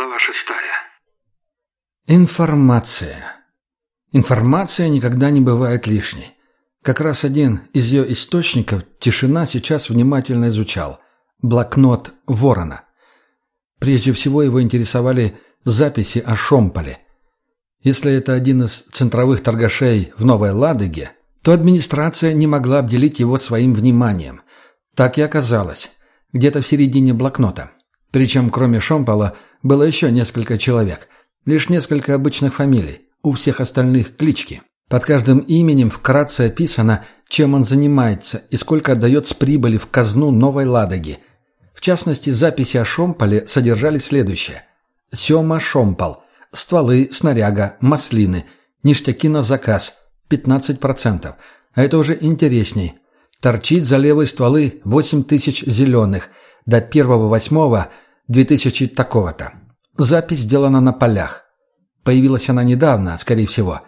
Глава шестая. Информация. Информация никогда не бывает лишней. Как раз один из ее источников тишина сейчас внимательно изучал. Блокнот Ворона. Прежде всего его интересовали записи о Шомполе. Если это один из центровых торгашей в Новой Ладоге, то администрация не могла обделить его своим вниманием. Так и оказалось. Где-то в середине блокнота. Причем, кроме Шомпола, было еще несколько человек. Лишь несколько обычных фамилий. У всех остальных клички. Под каждым именем вкратце описано, чем он занимается и сколько отдает с прибыли в казну Новой Ладоги. В частности, записи о Шомполе содержали следующее. Сема Шомпол. Стволы, снаряга, маслины. Ништяки на заказ. 15%. А это уже интересней. Торчит за левые стволы 8 тысяч зеленых – до 1.8.2000 такого-то. Запись сделана на полях. Появилась она недавно, скорее всего.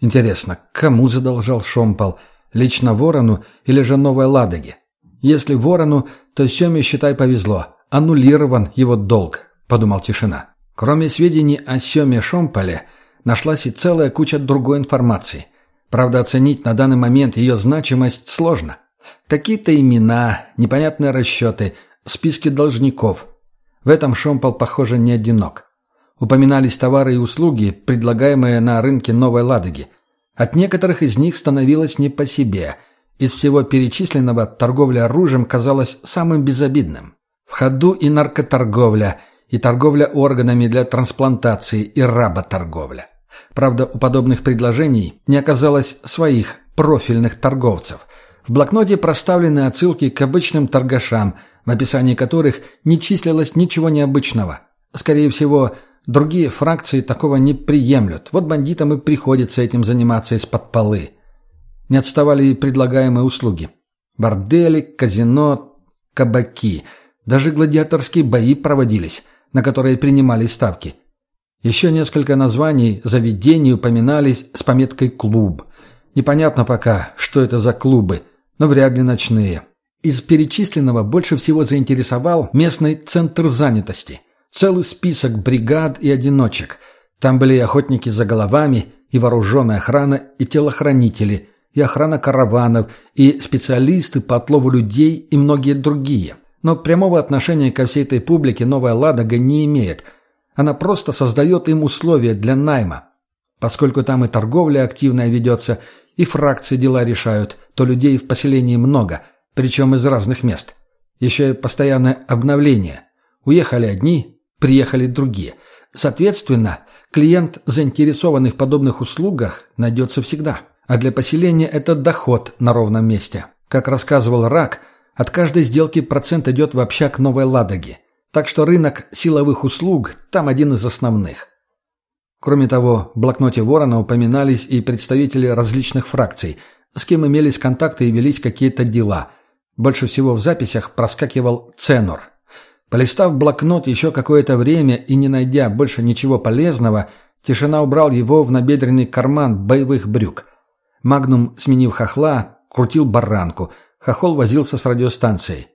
Интересно, кому задолжал Шомпол? Лично Ворону или же Новой Ладоге? Если Ворону, то Семе, считай, повезло. Аннулирован его долг, подумал Тишина. Кроме сведений о Семе Шомполе, нашлась и целая куча другой информации. Правда, оценить на данный момент ее значимость сложно. Какие-то имена, непонятные расчеты – списке должников. В этом Шомпол, похоже, не одинок. Упоминались товары и услуги, предлагаемые на рынке Новой Ладоги. От некоторых из них становилось не по себе. Из всего перечисленного торговля оружием казалась самым безобидным. В ходу и наркоторговля, и торговля органами для трансплантации, и работорговля. Правда, у подобных предложений не оказалось своих профильных торговцев. В блокноте проставлены отсылки к обычным торгашам, в описании которых не числилось ничего необычного. Скорее всего, другие фракции такого не приемлют. Вот бандитам и приходится этим заниматься из-под полы. Не отставали и предлагаемые услуги. Бордели, казино, кабаки. Даже гладиаторские бои проводились, на которые принимали ставки. Еще несколько названий заведений упоминались с пометкой «клуб». Непонятно пока, что это за клубы, но вряд ли ночные. Из перечисленного больше всего заинтересовал местный центр занятости. Целый список бригад и одиночек. Там были и охотники за головами, и вооруженная охрана, и телохранители, и охрана караванов, и специалисты по отлову людей и многие другие. Но прямого отношения ко всей этой публике Новая Ладога не имеет. Она просто создает им условия для найма. Поскольку там и торговля активная ведется, и фракции дела решают, то людей в поселении много – причем из разных мест. Еще и постоянное обновление. Уехали одни, приехали другие. Соответственно, клиент, заинтересованный в подобных услугах, найдется всегда. А для поселения это доход на ровном месте. Как рассказывал Рак, от каждой сделки процент идет в общак Новой Ладоги. Так что рынок силовых услуг там один из основных. Кроме того, в блокноте Ворона упоминались и представители различных фракций, с кем имелись контакты и велись какие-то дела – больше всего в записях проскакивал ценор. Полистав блокнот еще какое-то время и не найдя больше ничего полезного, Тишина убрал его в набедренный карман боевых брюк. Магнум, сменив хохла, крутил баранку. Хохол возился с радиостанцией.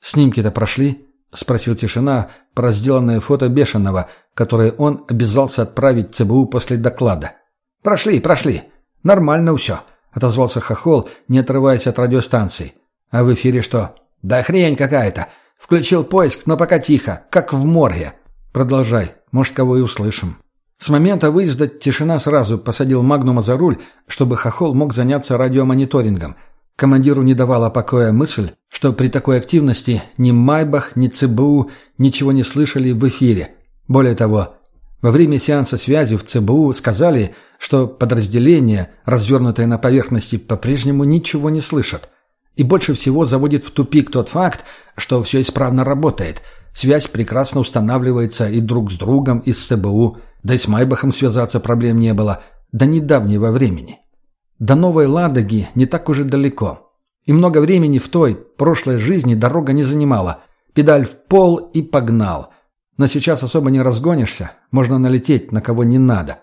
«Снимки-то прошли?» — спросил Тишина про сделанное фото Бешеного, которое он обязался отправить ЦБУ после доклада. «Прошли, прошли. Нормально все», — отозвался Хохол, не отрываясь от радиостанции. А в эфире что? Да хрень какая-то. Включил поиск, но пока тихо, как в морге. Продолжай, может, кого и услышим. С момента выезда тишина сразу посадил Магнума за руль, чтобы Хохол мог заняться радиомониторингом. Командиру не давала покоя мысль, что при такой активности ни Майбах, ни ЦБУ ничего не слышали в эфире. Более того, во время сеанса связи в ЦБУ сказали, что подразделения, развернутые на поверхности, по-прежнему ничего не слышат. И больше всего заводит в тупик тот факт, что все исправно работает. Связь прекрасно устанавливается и друг с другом, и с ЦБУ. Да и с Майбахом связаться проблем не было. До недавнего времени. До Новой Ладоги не так уже далеко. И много времени в той, прошлой жизни дорога не занимала. Педаль в пол и погнал. Но сейчас особо не разгонишься, можно налететь на кого не надо.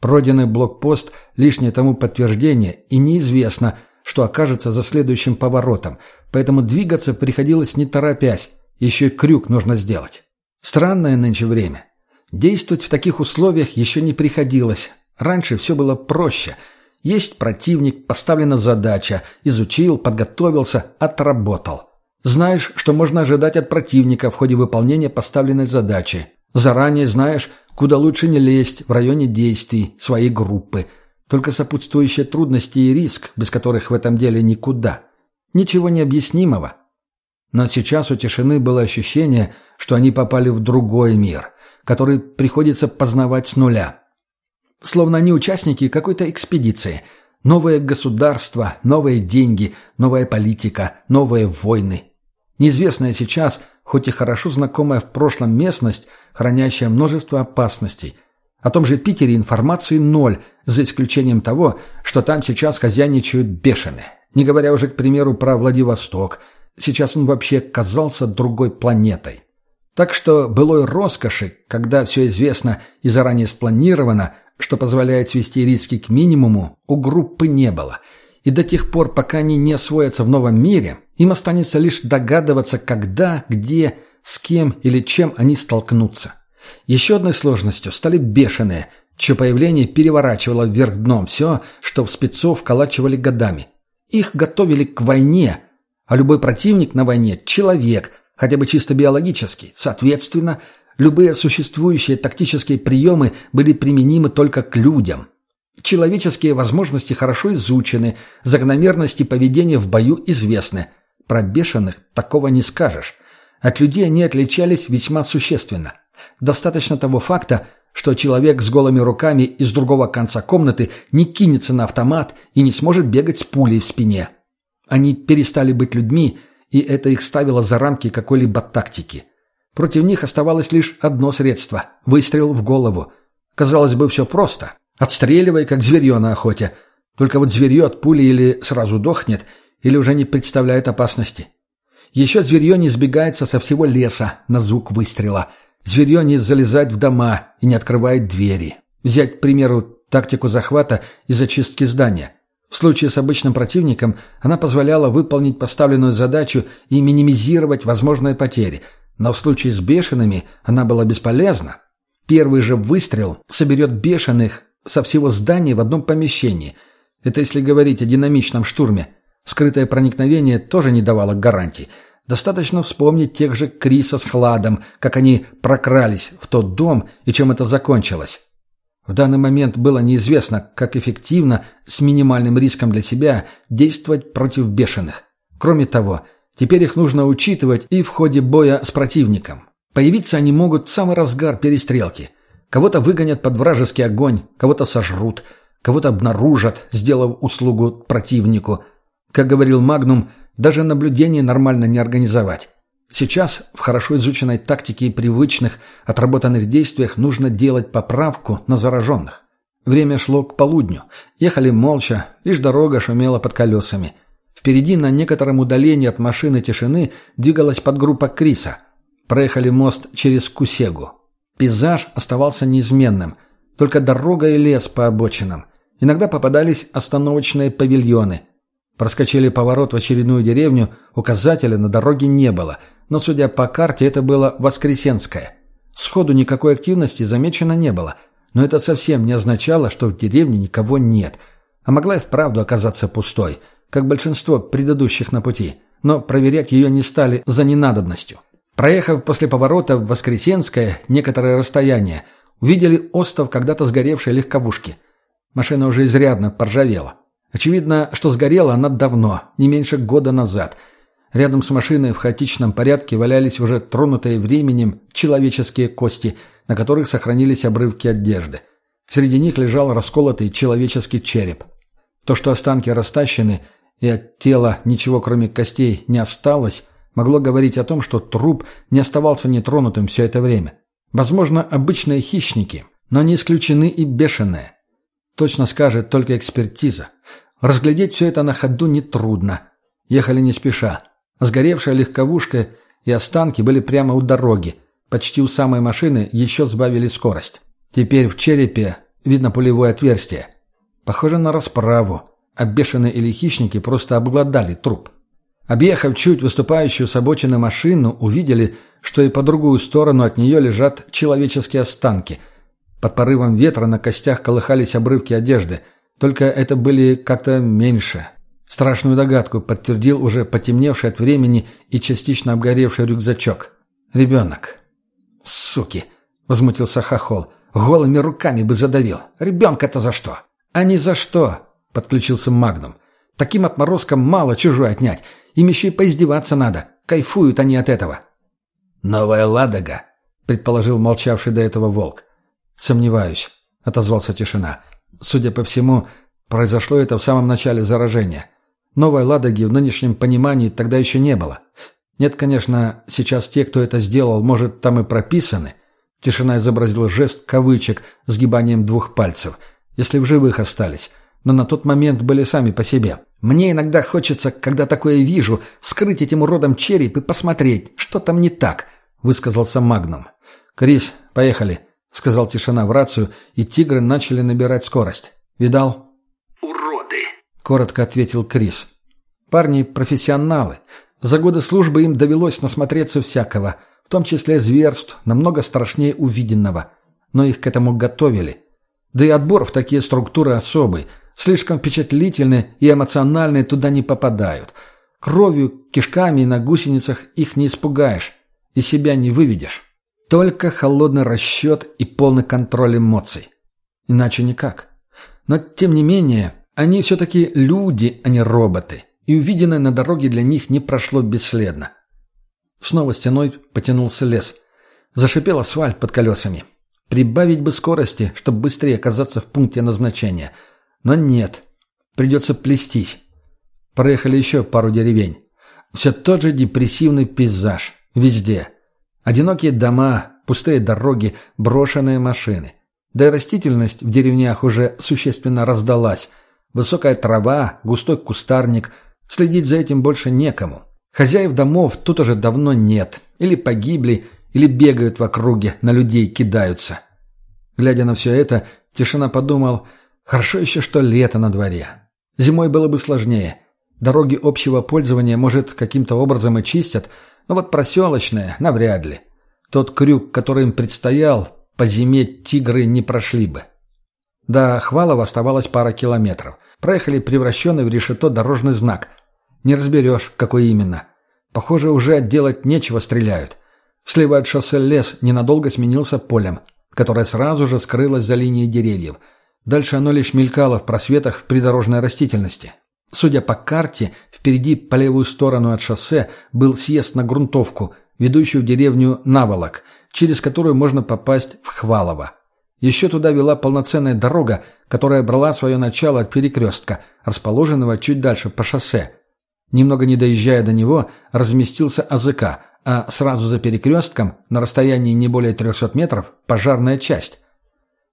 Пройденный блокпост – лишнее тому подтверждение, и неизвестно – что окажется за следующим поворотом, поэтому двигаться приходилось не торопясь, еще и крюк нужно сделать. Странное нынче время. Действовать в таких условиях еще не приходилось. Раньше все было проще. Есть противник, поставлена задача, изучил, подготовился, отработал. Знаешь, что можно ожидать от противника в ходе выполнения поставленной задачи. Заранее знаешь, куда лучше не лезть в районе действий своей группы. Только сопутствующие трудности и риск, без которых в этом деле никуда. Ничего необъяснимого. Но сейчас у тишины было ощущение, что они попали в другой мир, который приходится познавать с нуля. Словно они участники какой-то экспедиции. Новое государство, новые деньги, новая политика, новые войны. Неизвестная сейчас, хоть и хорошо знакомая в прошлом местность, хранящая множество опасностей. О том же Питере информации ноль, за исключением того, что там сейчас хозяйничают бешеные. Не говоря уже, к примеру, про Владивосток. Сейчас он вообще казался другой планетой. Так что былой роскоши, когда все известно и заранее спланировано, что позволяет свести риски к минимуму, у группы не было. И до тех пор, пока они не освоятся в новом мире, им останется лишь догадываться, когда, где, с кем или чем они столкнутся. Еще одной сложностью стали бешеные, чье появление переворачивало вверх дном все, что в спецов вколачивали годами. Их готовили к войне, а любой противник на войне – человек, хотя бы чисто биологический. Соответственно, любые существующие тактические приемы были применимы только к людям. Человеческие возможности хорошо изучены, закономерности поведения в бою известны. Про бешеных такого не скажешь. От людей они отличались весьма существенно. Достаточно того факта, что человек с голыми руками из другого конца комнаты не кинется на автомат и не сможет бегать с пулей в спине. Они перестали быть людьми, и это их ставило за рамки какой-либо тактики. Против них оставалось лишь одно средство – выстрел в голову. Казалось бы, все просто. Отстреливай, как зверье на охоте. Только вот зверье от пули или сразу дохнет, или уже не представляет опасности. Еще зверье не сбегается со всего леса на звук выстрела – Зверье не залезает в дома и не открывает двери. Взять, к примеру, тактику захвата и зачистки здания. В случае с обычным противником она позволяла выполнить поставленную задачу и минимизировать возможные потери, но в случае с бешеными она была бесполезна. Первый же выстрел соберет бешеных со всего здания в одном помещении. Это если говорить о динамичном штурме. Скрытое проникновение тоже не давало гарантий – Достаточно вспомнить тех же Криса с Хладом, как они прокрались в тот дом и чем это закончилось. В данный момент было неизвестно, как эффективно, с минимальным риском для себя, действовать против бешеных. Кроме того, теперь их нужно учитывать и в ходе боя с противником. Появиться они могут в самый разгар перестрелки. Кого-то выгонят под вражеский огонь, кого-то сожрут, кого-то обнаружат, сделав услугу противнику. Как говорил Магнум, даже наблюдение нормально не организовать. Сейчас в хорошо изученной тактике и привычных, отработанных действиях нужно делать поправку на зараженных. Время шло к полудню. Ехали молча, лишь дорога шумела под колесами. Впереди на некотором удалении от машины тишины двигалась подгруппа Криса. Проехали мост через Кусегу. Пейзаж оставался неизменным. Только дорога и лес по обочинам. Иногда попадались остановочные павильоны – Проскочили поворот в очередную деревню, указателя на дороге не было, но, судя по карте, это было Воскресенское. Сходу никакой активности замечено не было, но это совсем не означало, что в деревне никого нет, а могла и вправду оказаться пустой, как большинство предыдущих на пути, но проверять ее не стали за ненадобностью. Проехав после поворота в Воскресенское некоторое расстояние, увидели остов когда-то сгоревшей легковушки. Машина уже изрядно поржавела. Очевидно, что сгорела она давно, не меньше года назад. Рядом с машиной в хаотичном порядке валялись уже тронутые временем человеческие кости, на которых сохранились обрывки одежды. Среди них лежал расколотый человеческий череп. То, что останки растащены, и от тела ничего кроме костей не осталось, могло говорить о том, что труп не оставался нетронутым все это время. Возможно, обычные хищники, но не исключены и бешеные. Точно скажет только экспертиза. Разглядеть все это на ходу нетрудно. Ехали не спеша. Сгоревшая легковушка и останки были прямо у дороги. Почти у самой машины еще сбавили скорость. Теперь в черепе видно пулевое отверстие. Похоже на расправу. Бешеные или хищники просто обглодали труп. Объехав чуть выступающую с обочины машину, увидели, что и по другую сторону от нее лежат человеческие останки. Под порывом ветра на костях колыхались обрывки одежды, только это были как-то меньше. Страшную догадку подтвердил уже потемневший от времени и частично обгоревший рюкзачок. Ребенок. «Суки!» — возмутился Хохол. «Голыми руками бы задавил. Ребенка-то за что?» «А не за что!» — подключился Магнум. «Таким отморозкам мало чужой отнять. Им еще и поиздеваться надо. Кайфуют они от этого». «Новая Ладога», — предположил молчавший до этого волк. «Сомневаюсь», — отозвался тишина. «Судя по всему, произошло это в самом начале заражения. Новой Ладоги в нынешнем понимании тогда еще не было. Нет, конечно, сейчас те, кто это сделал, может, там и прописаны». Тишина изобразила жест кавычек с гибанием двух пальцев. «Если в живых остались. Но на тот момент были сами по себе. Мне иногда хочется, когда такое вижу, вскрыть этим уродом череп и посмотреть, что там не так», — высказался Магнум. «Крис, поехали», — сказал тишина в рацию, и тигры начали набирать скорость. «Видал?» «Уроды», — коротко ответил Крис. «Парни профессионалы. За годы службы им довелось насмотреться всякого, в том числе зверств, намного страшнее увиденного. Но их к этому готовили. Да и отбор в такие структуры особый — Слишком впечатлительные и эмоциональные туда не попадают. Кровью, кишками и на гусеницах их не испугаешь. И себя не выведешь. Только холодный расчет и полный контроль эмоций. Иначе никак. Но, тем не менее, они все-таки люди, а не роботы. И увиденное на дороге для них не прошло бесследно. Снова стеной потянулся лес. Зашипел асфальт под колесами. Прибавить бы скорости, чтобы быстрее оказаться в пункте назначения – но нет. Придется плестись. Проехали еще пару деревень. Все тот же депрессивный пейзаж. Везде. Одинокие дома, пустые дороги, брошенные машины. Да и растительность в деревнях уже существенно раздалась. Высокая трава, густой кустарник. Следить за этим больше некому. Хозяев домов тут уже давно нет. Или погибли, или бегают в округе, на людей кидаются. Глядя на все это, Тишина подумал – Хорошо еще, что лето на дворе. Зимой было бы сложнее. Дороги общего пользования, может, каким-то образом и чистят, но вот проселочные навряд ли. Тот крюк, который им предстоял, по зиме тигры не прошли бы. До Хвалова оставалось пара километров. Проехали превращенный в решето дорожный знак. Не разберешь, какой именно. Похоже, уже делать нечего стреляют. Слева от шоссе лес ненадолго сменился полем, которое сразу же скрылось за линией деревьев – Дальше оно лишь мелькало в просветах придорожной растительности. Судя по карте, впереди по левую сторону от шоссе был съезд на грунтовку, ведущую в деревню Наволок, через которую можно попасть в Хвалово. Еще туда вела полноценная дорога, которая брала свое начало от перекрестка, расположенного чуть дальше по шоссе. Немного не доезжая до него, разместился АЗК, а сразу за перекрестком, на расстоянии не более 300 метров, пожарная часть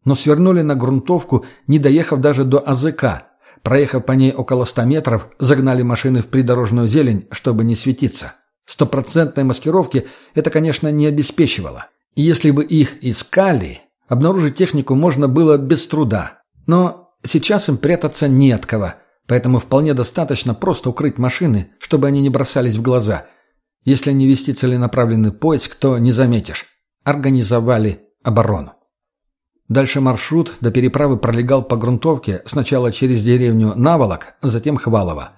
но свернули на грунтовку, не доехав даже до АЗК. Проехав по ней около ста метров, загнали машины в придорожную зелень, чтобы не светиться. Стопроцентной маскировки это, конечно, не обеспечивало. И если бы их искали, обнаружить технику можно было без труда. Но сейчас им прятаться не от кого, поэтому вполне достаточно просто укрыть машины, чтобы они не бросались в глаза. Если не вести целенаправленный поиск, то не заметишь. Организовали оборону. Дальше маршрут до переправы пролегал по грунтовке сначала через деревню Наволок, затем Хвалово.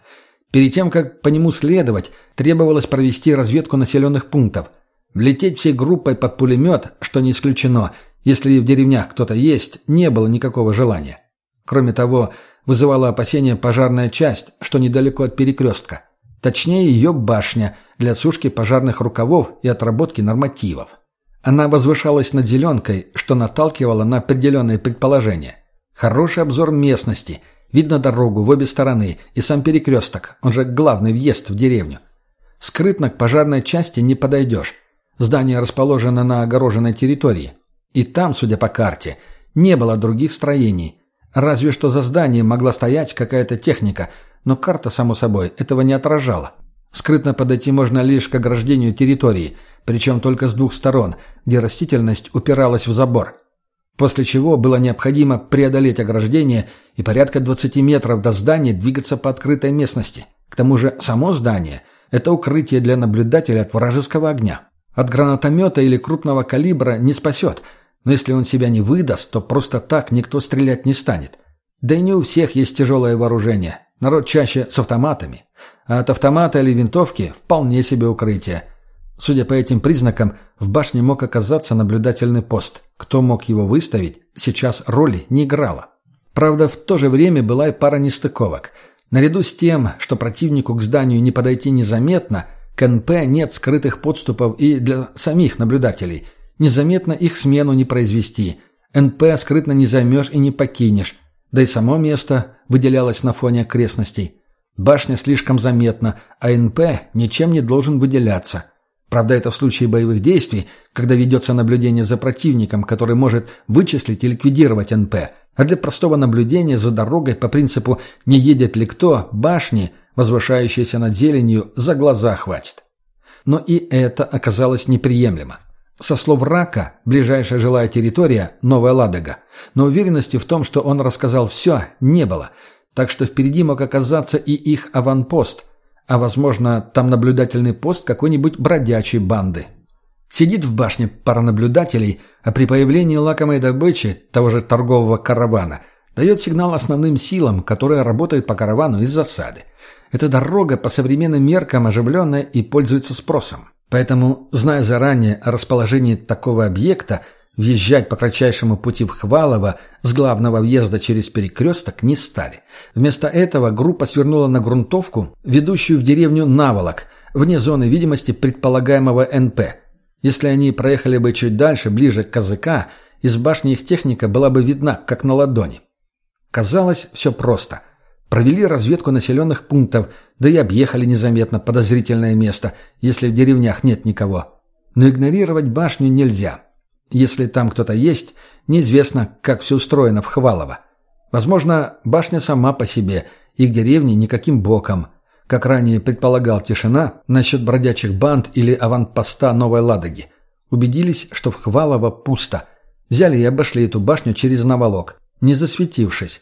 Перед тем, как по нему следовать, требовалось провести разведку населенных пунктов. Влететь всей группой под пулемет, что не исключено, если в деревнях кто-то есть, не было никакого желания. Кроме того, вызывала опасения пожарная часть, что недалеко от перекрестка. Точнее, ее башня для сушки пожарных рукавов и отработки нормативов. Она возвышалась над зеленкой, что наталкивало на определенные предположения. Хороший обзор местности, видно дорогу в обе стороны и сам перекресток, он же главный въезд в деревню. Скрытно к пожарной части не подойдешь. Здание расположено на огороженной территории. И там, судя по карте, не было других строений. Разве что за зданием могла стоять какая-то техника, но карта, само собой, этого не отражала. Скрытно подойти можно лишь к ограждению территории – причем только с двух сторон, где растительность упиралась в забор. После чего было необходимо преодолеть ограждение и порядка 20 метров до здания двигаться по открытой местности. К тому же само здание Это укрытие для наблюдателя от вражеского огня. От гранатомета или крупного калибра не спасет, но если он себя не выдаст, то просто так никто стрелять не станет. Да и не у всех есть тяжелое вооружение. Народ чаще с автоматами. А от автомата или винтовки вполне себе укрытие. Судя по этим признакам, в башне мог оказаться наблюдательный пост. Кто мог его выставить, сейчас роли не играло. Правда, в то же время была и пара нестыковок. Наряду с тем, что противнику к зданию не подойти незаметно, к НП нет скрытых подступов и для самих наблюдателей. Незаметно их смену не произвести. НП скрытно не займешь и не покинешь. Да и само место выделялось на фоне окрестностей. Башня слишком заметна, а НП ничем не должен выделяться. Правда, это в случае боевых действий, когда ведется наблюдение за противником, который может вычислить и ликвидировать НП. А для простого наблюдения за дорогой по принципу «не едет ли кто» башни, возвышающиеся над зеленью, за глаза хватит. Но и это оказалось неприемлемо. Со слов Рака, ближайшая жилая территория – Новая Ладога. Но уверенности в том, что он рассказал все, не было. Так что впереди мог оказаться и их аванпост – а, возможно, там наблюдательный пост какой-нибудь бродячей банды. Сидит в башне пара наблюдателей, а при появлении лакомой добычи, того же торгового каравана, дает сигнал основным силам, которые работают по каравану из засады. Эта дорога по современным меркам оживленная и пользуется спросом. Поэтому, зная заранее о расположении такого объекта, Въезжать по кратчайшему пути в Хвалово с главного въезда через перекресток не стали. Вместо этого группа свернула на грунтовку, ведущую в деревню Наволок, вне зоны видимости предполагаемого НП. Если они проехали бы чуть дальше, ближе к КЗК, из башни их техника была бы видна, как на ладони. Казалось, все просто. Провели разведку населенных пунктов, да и объехали незаметно подозрительное место, если в деревнях нет никого. Но игнорировать башню нельзя. Если там кто-то есть, неизвестно, как все устроено в Хвалово. Возможно, башня сама по себе, их деревни никаким боком. Как ранее предполагал Тишина, насчет бродячих банд или аванпоста Новой Ладоги. Убедились, что в Хвалово пусто. Взяли и обошли эту башню через наволок, не засветившись.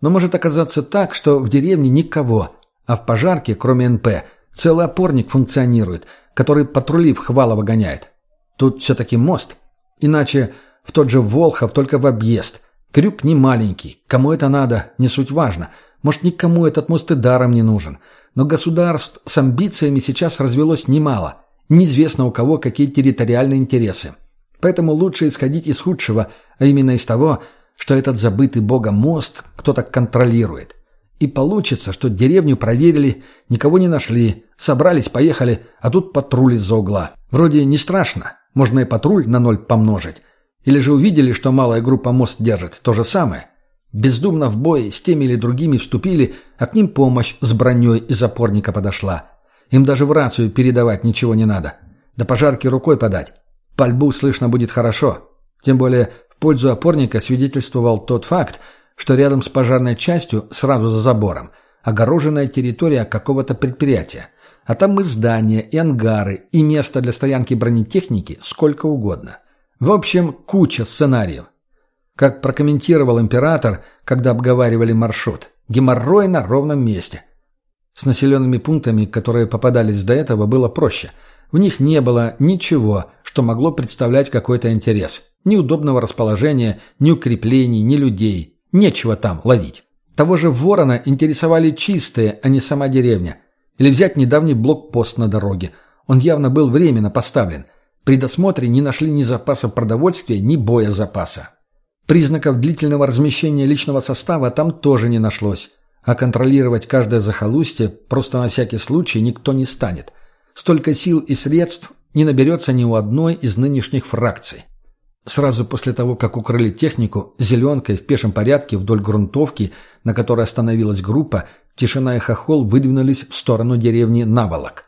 Но может оказаться так, что в деревне никого, а в пожарке, кроме НП, целый опорник функционирует, который патрули в Хвалово гоняет. Тут все-таки мост – Иначе в тот же Волхов, только в объезд. Крюк не маленький. Кому это надо, не суть важно. Может, никому этот мост и даром не нужен. Но государств с амбициями сейчас развелось немало. Неизвестно у кого какие территориальные интересы. Поэтому лучше исходить из худшего, а именно из того, что этот забытый богом мост кто-то контролирует. И получится, что деревню проверили, никого не нашли, собрались, поехали, а тут патруль из-за угла. Вроде не страшно, можно и патруль на ноль помножить. Или же увидели, что малая группа мост держит. То же самое. Бездумно в бой с теми или другими вступили, а к ним помощь с броней из опорника подошла. Им даже в рацию передавать ничего не надо. До пожарки рукой подать. Пальбу слышно будет хорошо. Тем более пользу опорника свидетельствовал тот факт, что рядом с пожарной частью, сразу за забором, огороженная территория какого-то предприятия. А там и здания, и ангары, и место для стоянки бронетехники сколько угодно. В общем, куча сценариев. Как прокомментировал император, когда обговаривали маршрут, геморрой на ровном месте. С населенными пунктами, которые попадались до этого, было проще. В них не было ничего, что могло представлять какой-то интерес. Ни удобного расположения, ни укреплений, ни людей. Нечего там ловить. Того же Ворона интересовали чистые, а не сама деревня – или взять недавний блокпост на дороге. Он явно был временно поставлен. При досмотре не нашли ни запасов продовольствия, ни боезапаса. Признаков длительного размещения личного состава там тоже не нашлось. А контролировать каждое захолустье просто на всякий случай никто не станет. Столько сил и средств не наберется ни у одной из нынешних фракций. Сразу после того, как укрыли технику, зеленкой в пешем порядке вдоль грунтовки, на которой остановилась группа, Тишина и Хохол выдвинулись в сторону деревни Наволок.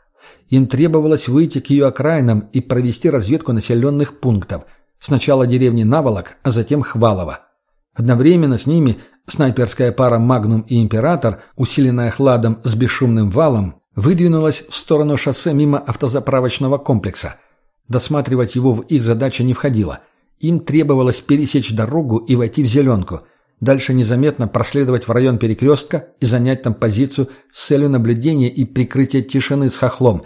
Им требовалось выйти к ее окраинам и провести разведку населенных пунктов. Сначала деревни Наволок, а затем Хвалово. Одновременно с ними снайперская пара «Магнум» и «Император», усиленная хладом с бесшумным валом, выдвинулась в сторону шоссе мимо автозаправочного комплекса. Досматривать его в их задачу не входило. Им требовалось пересечь дорогу и войти в зеленку – Дальше незаметно проследовать в район перекрестка и занять там позицию с целью наблюдения и прикрытия тишины с хохлом,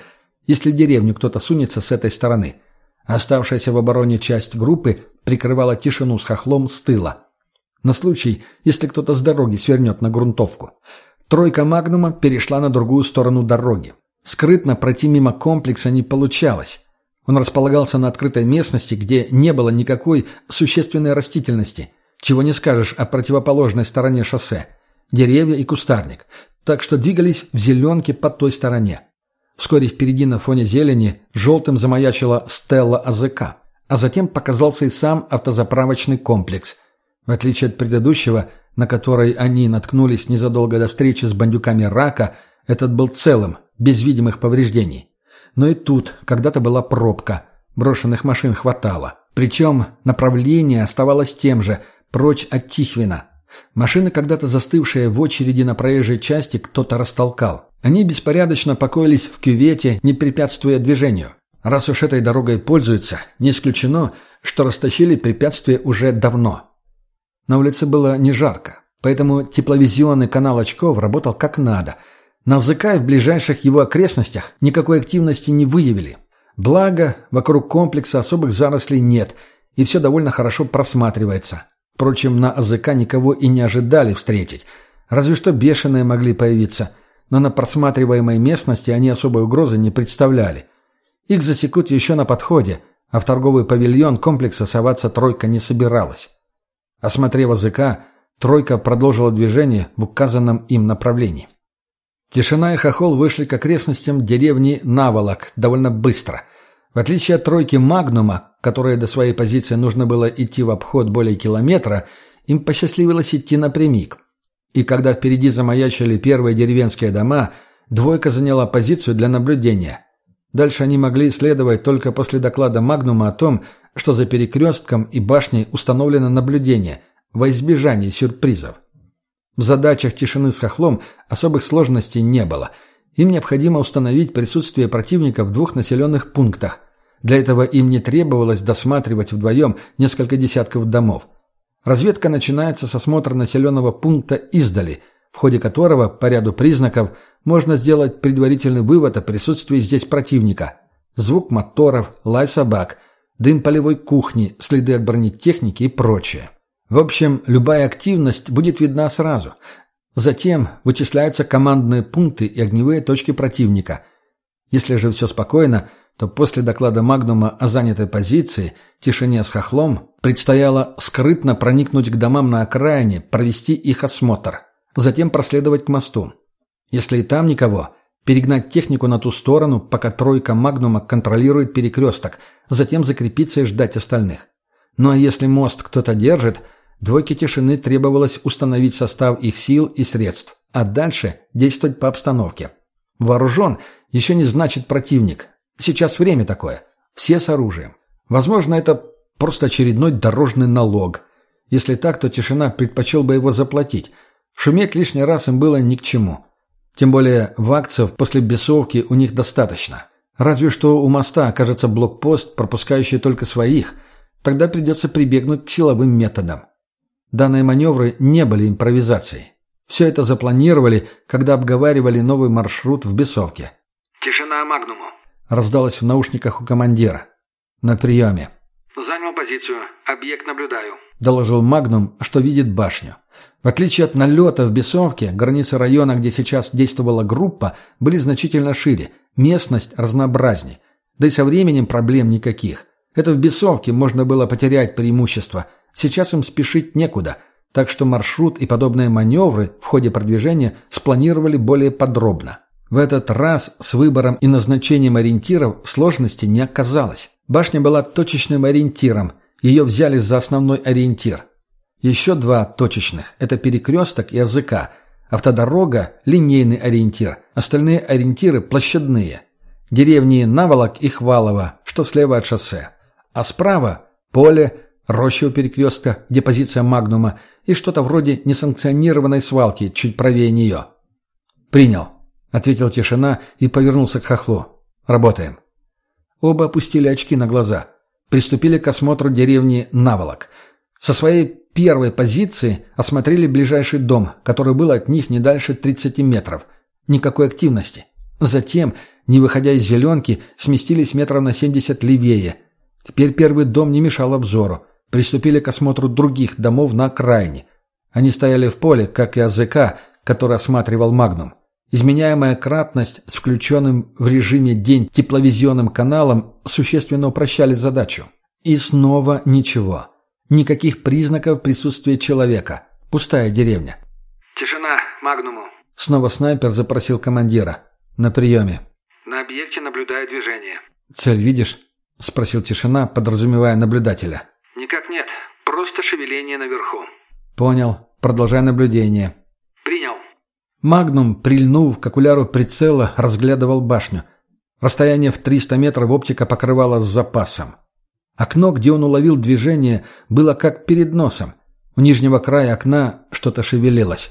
если в деревню кто-то сунется с этой стороны. Оставшаяся в обороне часть группы прикрывала тишину с хохлом с тыла. На случай, если кто-то с дороги свернет на грунтовку. Тройка «Магнума» перешла на другую сторону дороги. Скрытно пройти мимо комплекса не получалось. Он располагался на открытой местности, где не было никакой существенной растительности – чего не скажешь о противоположной стороне шоссе. Деревья и кустарник. Так что двигались в зеленке по той стороне. Вскоре впереди на фоне зелени желтым замаячила стелла АЗК. А затем показался и сам автозаправочный комплекс. В отличие от предыдущего, на который они наткнулись незадолго до встречи с бандюками рака, этот был целым, без видимых повреждений. Но и тут когда-то была пробка. Брошенных машин хватало. Причем направление оставалось тем же – прочь от Тихвина. Машины, когда-то застывшие в очереди на проезжей части, кто-то растолкал. Они беспорядочно покоились в кювете, не препятствуя движению. Раз уж этой дорогой пользуются, не исключено, что растащили препятствие уже давно. На улице было не жарко, поэтому тепловизионный канал очков работал как надо. На ЗК в ближайших его окрестностях никакой активности не выявили. Благо, вокруг комплекса особых зарослей нет, и все довольно хорошо просматривается. Впрочем, на АЗК никого и не ожидали встретить. Разве что бешеные могли появиться, но на просматриваемой местности они особой угрозы не представляли. Их засекут еще на подходе, а в торговый павильон комплекса соваться тройка не собиралась. Осмотрев АЗК, тройка продолжила движение в указанном им направлении. Тишина и Хохол вышли к окрестностям деревни Наволок довольно быстро – в отличие от тройки «Магнума», которой до своей позиции нужно было идти в обход более километра, им посчастливилось идти напрямик. И когда впереди замаячили первые деревенские дома, двойка заняла позицию для наблюдения. Дальше они могли следовать только после доклада «Магнума» о том, что за перекрестком и башней установлено наблюдение, во избежание сюрпризов. В задачах тишины с хохлом особых сложностей не было – им необходимо установить присутствие противника в двух населенных пунктах. Для этого им не требовалось досматривать вдвоем несколько десятков домов. Разведка начинается с осмотра населенного пункта издали, в ходе которого, по ряду признаков, можно сделать предварительный вывод о присутствии здесь противника. Звук моторов, лай собак, дым полевой кухни, следы от бронетехники и прочее. В общем, любая активность будет видна сразу, Затем вычисляются командные пункты и огневые точки противника. Если же все спокойно, то после доклада Магнума о занятой позиции, тишине с хохлом, предстояло скрытно проникнуть к домам на окраине, провести их осмотр. Затем проследовать к мосту. Если и там никого, перегнать технику на ту сторону, пока тройка Магнума контролирует перекресток, затем закрепиться и ждать остальных. Ну а если мост кто-то держит – Двойке тишины требовалось установить состав их сил и средств, а дальше действовать по обстановке. Вооружен еще не значит противник. Сейчас время такое. Все с оружием. Возможно, это просто очередной дорожный налог. Если так, то тишина предпочел бы его заплатить. Шуметь лишний раз им было ни к чему. Тем более вакцев после бесовки у них достаточно. Разве что у моста окажется блокпост, пропускающий только своих. Тогда придется прибегнуть к силовым методам. Данные маневры не были импровизацией. Все это запланировали, когда обговаривали новый маршрут в бесовке. «Тишина Магнуму», — раздалось в наушниках у командира. «На приеме». «Занял позицию. Объект наблюдаю», — доложил Магнум, что видит башню. В отличие от налета в бесовке, границы района, где сейчас действовала группа, были значительно шире, местность разнообразнее. Да и со временем проблем никаких. Это в бесовке можно было потерять преимущество — Сейчас им спешить некуда, так что маршрут и подобные маневры в ходе продвижения спланировали более подробно. В этот раз с выбором и назначением ориентиров сложности не оказалось. Башня была точечным ориентиром, ее взяли за основной ориентир. Еще два точечных – это перекресток и языка. Автодорога – линейный ориентир, остальные ориентиры – площадные. Деревни Наволок и Хвалово, что слева от шоссе. А справа – поле, Роща у перекрестка, где позиция Магнума, и что-то вроде несанкционированной свалки чуть правее нее. «Принял», — ответил тишина и повернулся к хохлу. «Работаем». Оба опустили очки на глаза. Приступили к осмотру деревни Наволок. Со своей первой позиции осмотрели ближайший дом, который был от них не дальше 30 метров. Никакой активности. Затем, не выходя из зеленки, сместились метров на 70 левее. Теперь первый дом не мешал обзору. Приступили к осмотру других домов на окраине. Они стояли в поле, как и АЗК, который осматривал «Магнум». Изменяемая кратность с включенным в режиме день тепловизионным каналом существенно упрощали задачу. И снова ничего. Никаких признаков присутствия человека. Пустая деревня. «Тишина, Магнуму». Снова снайпер запросил командира. «На приеме». «На объекте наблюдаю движение». «Цель видишь?» — спросил тишина, подразумевая наблюдателя. «Никак нет. Просто шевеление наверху». «Понял. Продолжай наблюдение». «Принял». Магнум, прильнув к окуляру прицела, разглядывал башню. Расстояние в 300 метров оптика покрывала с запасом. Окно, где он уловил движение, было как перед носом. У нижнего края окна что-то шевелилось.